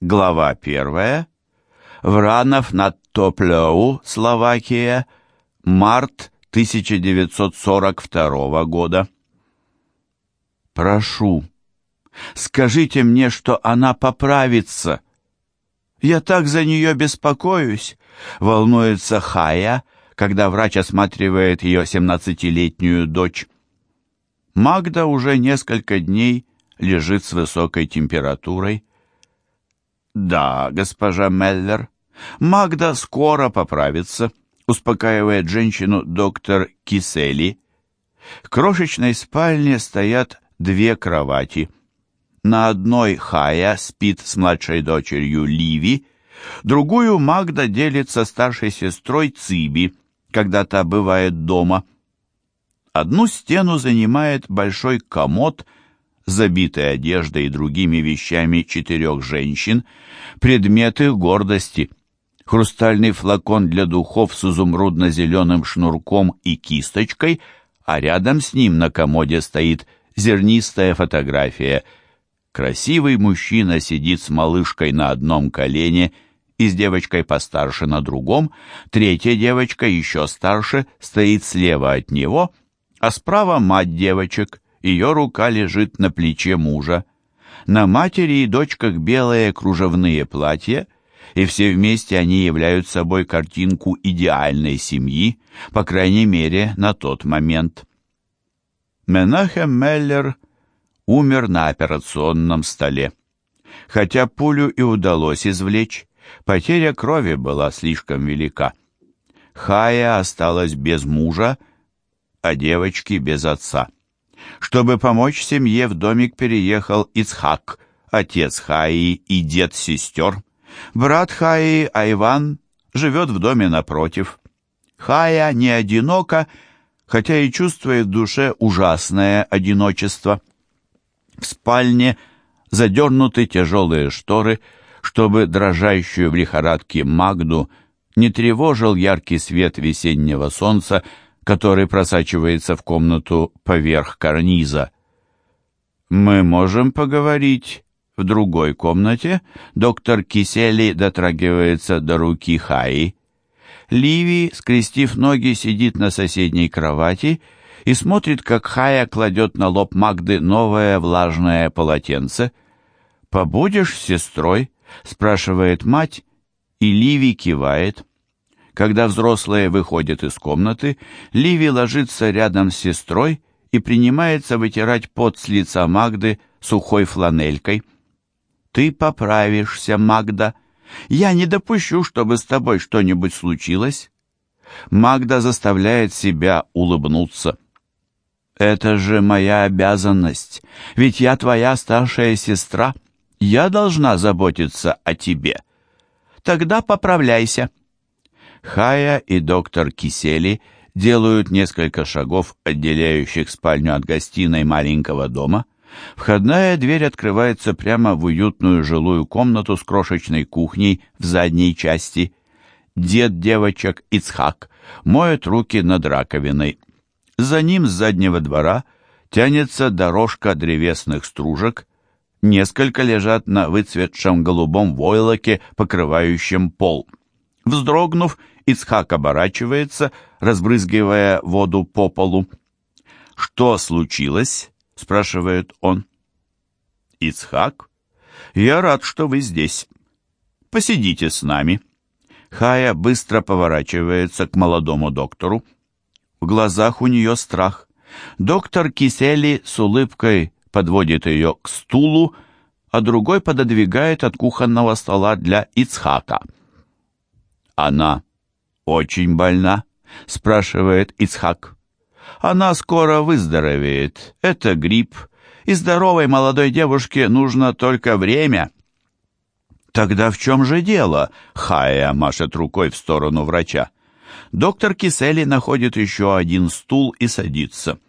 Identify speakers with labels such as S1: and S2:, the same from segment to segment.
S1: Глава первая. Вранов над Топлеу, Словакия. Март 1942 года. Прошу, скажите мне, что она поправится. Я так за нее беспокоюсь, волнуется Хая, когда врач осматривает ее семнадцатилетнюю дочь. Магда уже несколько дней лежит с высокой температурой. «Да, госпожа Меллер, Магда скоро поправится», успокаивает женщину доктор Кисели. В крошечной спальне стоят две кровати. На одной Хая спит с младшей дочерью Ливи, другую Магда делит со старшей сестрой Циби, когда та бывает дома. Одну стену занимает большой комод – забитой одеждой и другими вещами четырех женщин, предметы гордости. Хрустальный флакон для духов с изумрудно-зеленым шнурком и кисточкой, а рядом с ним на комоде стоит зернистая фотография. Красивый мужчина сидит с малышкой на одном колене и с девочкой постарше на другом, третья девочка, еще старше, стоит слева от него, а справа мать девочек – ее рука лежит на плече мужа. На матери и дочках белые кружевные платья, и все вместе они являют собой картинку идеальной семьи, по крайней мере, на тот момент. Менахем Меллер умер на операционном столе. Хотя пулю и удалось извлечь, потеря крови была слишком велика. Хая осталась без мужа, а девочки без отца. Чтобы помочь семье, в домик переехал Ицхак, отец Хаи и дед сестер. Брат Хаи, Айван, живет в доме напротив. Хая не одинока, хотя и чувствует в душе ужасное одиночество. В спальне задернуты тяжелые шторы, чтобы дрожащую в лихорадке Магду не тревожил яркий свет весеннего солнца, который просачивается в комнату поверх карниза. «Мы можем поговорить в другой комнате?» Доктор Кисели дотрагивается до руки Хаи. Ливи, скрестив ноги, сидит на соседней кровати и смотрит, как Хая кладет на лоб Магды новое влажное полотенце. «Побудешь с сестрой?» — спрашивает мать, и Ливи кивает. Когда взрослые выходят из комнаты, Ливи ложится рядом с сестрой и принимается вытирать пот с лица Магды сухой фланелькой. «Ты поправишься, Магда. Я не допущу, чтобы с тобой что-нибудь случилось». Магда заставляет себя улыбнуться. «Это же моя обязанность, ведь я твоя старшая сестра. Я должна заботиться о тебе. Тогда поправляйся». Хая и доктор Кисели делают несколько шагов, отделяющих спальню от гостиной маленького дома. Входная дверь открывается прямо в уютную жилую комнату с крошечной кухней в задней части. Дед девочек Ицхак моет руки над раковиной. За ним с заднего двора тянется дорожка древесных стружек, несколько лежат на выцветшем голубом войлоке, покрывающем пол. Вздрогнув, Ицхак оборачивается, разбрызгивая воду по полу. «Что случилось?» — спрашивает он. «Ицхак, я рад, что вы здесь. Посидите с нами». Хая быстро поворачивается к молодому доктору. В глазах у нее страх. Доктор Кисели с улыбкой подводит ее к стулу, а другой пододвигает от кухонного стола для Ицхака. «Она очень больна?» — спрашивает Ицхак. «Она скоро выздоровеет. Это грипп, и здоровой молодой девушке нужно только время». «Тогда в чем же дело?» — Хая машет рукой в сторону врача. Доктор Кисели находит еще один стул и садится.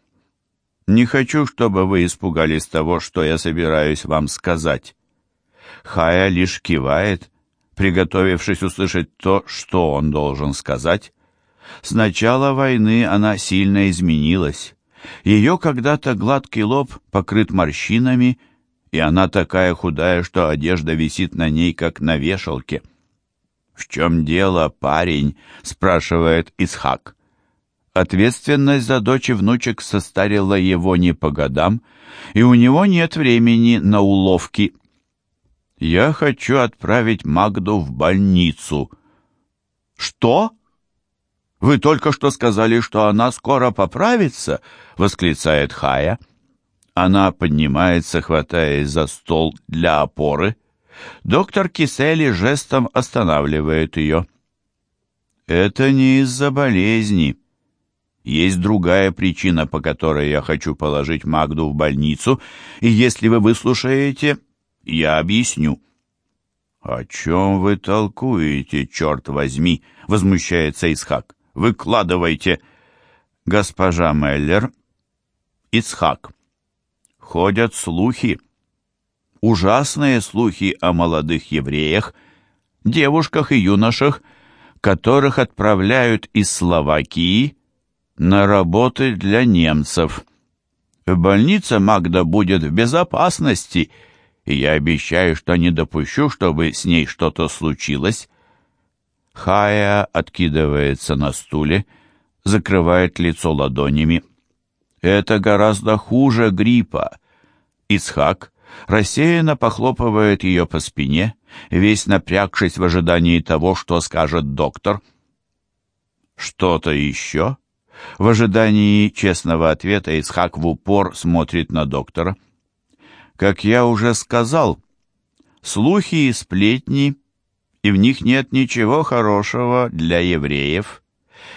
S1: «Не хочу, чтобы вы испугались того, что я собираюсь вам сказать». Хая лишь кивает, приготовившись услышать то, что он должен сказать. С начала войны она сильно изменилась. Ее когда-то гладкий лоб покрыт морщинами, и она такая худая, что одежда висит на ней, как на вешалке. «В чем дело, парень?» — спрашивает Исхак. Ответственность за дочь и внучек состарила его не по годам, и у него нет времени на уловки. «Я хочу отправить Магду в больницу». «Что?» «Вы только что сказали, что она скоро поправится?» — восклицает Хая. Она поднимается, хватаясь за стол для опоры. Доктор Кисели жестом останавливает ее. «Это не из-за болезни. Есть другая причина, по которой я хочу положить Магду в больницу, и если вы выслушаете, я объясню». «О чем вы толкуете, черт возьми?» — возмущается Исхак. «Выкладывайте!» «Госпожа Меллер...» «Исхак, ходят слухи, ужасные слухи о молодых евреях, девушках и юношах, которых отправляют из Словакии на работы для немцев. В больнице Магда будет в безопасности, и я обещаю, что не допущу, чтобы с ней что-то случилось. Хая откидывается на стуле, закрывает лицо ладонями. Это гораздо хуже гриппа. Исхак рассеянно похлопывает ее по спине, весь напрягшись в ожидании того, что скажет доктор. «Что-то еще?» В ожидании честного ответа Исхак в упор смотрит на доктора. «Как я уже сказал, слухи и сплетни, и в них нет ничего хорошего для евреев.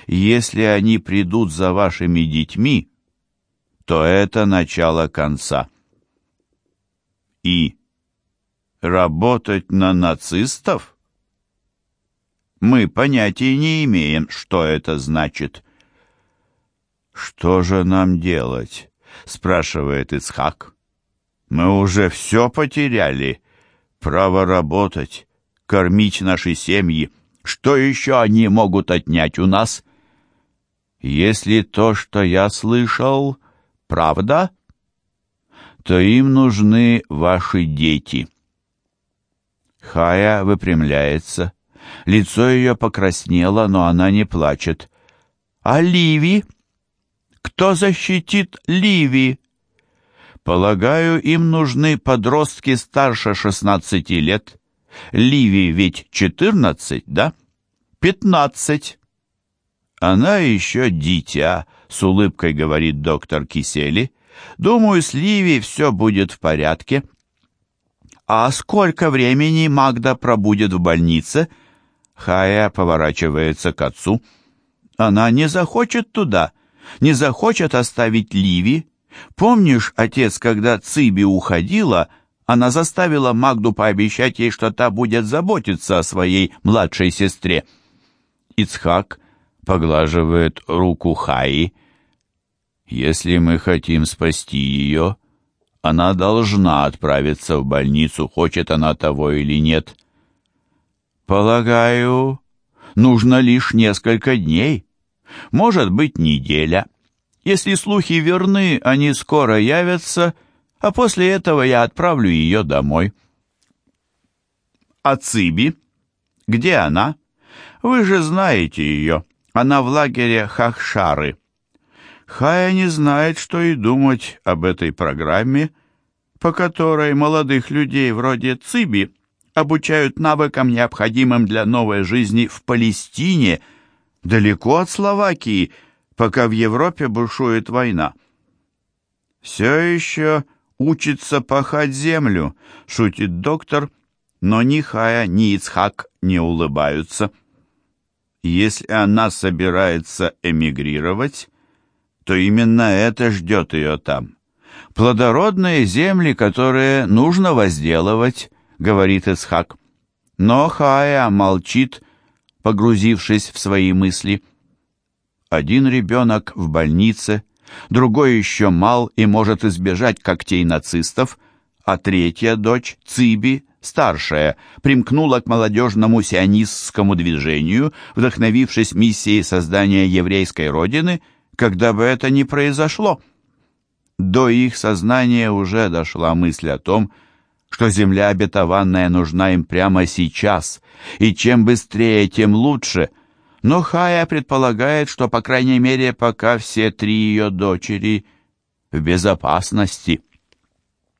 S1: Если они придут за вашими детьми, то это начало конца. И работать на нацистов? Мы понятия не имеем, что это значит. «Что же нам делать?» — спрашивает Ицхак. «Мы уже все потеряли. Право работать, кормить наши семьи. Что еще они могут отнять у нас?» «Если то, что я слышал, правда, то им нужны ваши дети. Хая выпрямляется. Лицо ее покраснело, но она не плачет. «А Ливи? Кто защитит Ливи?» «Полагаю, им нужны подростки старше шестнадцати лет. Ливи ведь четырнадцать, да? Пятнадцать». «Она еще дитя», — с улыбкой говорит доктор Кисели. «Думаю, с Ливи все будет в порядке». «А сколько времени Магда пробудет в больнице?» Хая поворачивается к отцу. «Она не захочет туда, не захочет оставить Ливи. Помнишь, отец, когда Циби уходила, она заставила Магду пообещать ей, что та будет заботиться о своей младшей сестре?» Ицхак поглаживает руку Хаи. «Если мы хотим спасти ее, она должна отправиться в больницу, хочет она того или нет». «Полагаю, нужно лишь несколько дней, может быть, неделя. Если слухи верны, они скоро явятся, а после этого я отправлю ее домой». «А Циби? Где она? Вы же знаете ее». Она в лагере Хахшары. Хая не знает, что и думать об этой программе, по которой молодых людей вроде Циби обучают навыкам, необходимым для новой жизни в Палестине, далеко от Словакии, пока в Европе бушует война. «Все еще учится пахать землю», — шутит доктор, но ни Хая, ни Ицхак не улыбаются. Если она собирается эмигрировать, то именно это ждет ее там. Плодородные земли, которые нужно возделывать, говорит Исхак. Но Хая молчит, погрузившись в свои мысли. Один ребенок в больнице, другой еще мал и может избежать когтей нацистов, а третья дочь, Циби, старшая, примкнула к молодежному сионистскому движению, вдохновившись миссией создания еврейской родины, когда бы это ни произошло. До их сознания уже дошла мысль о том, что земля обетованная нужна им прямо сейчас, и чем быстрее, тем лучше. Но Хая предполагает, что, по крайней мере, пока все три ее дочери в безопасности –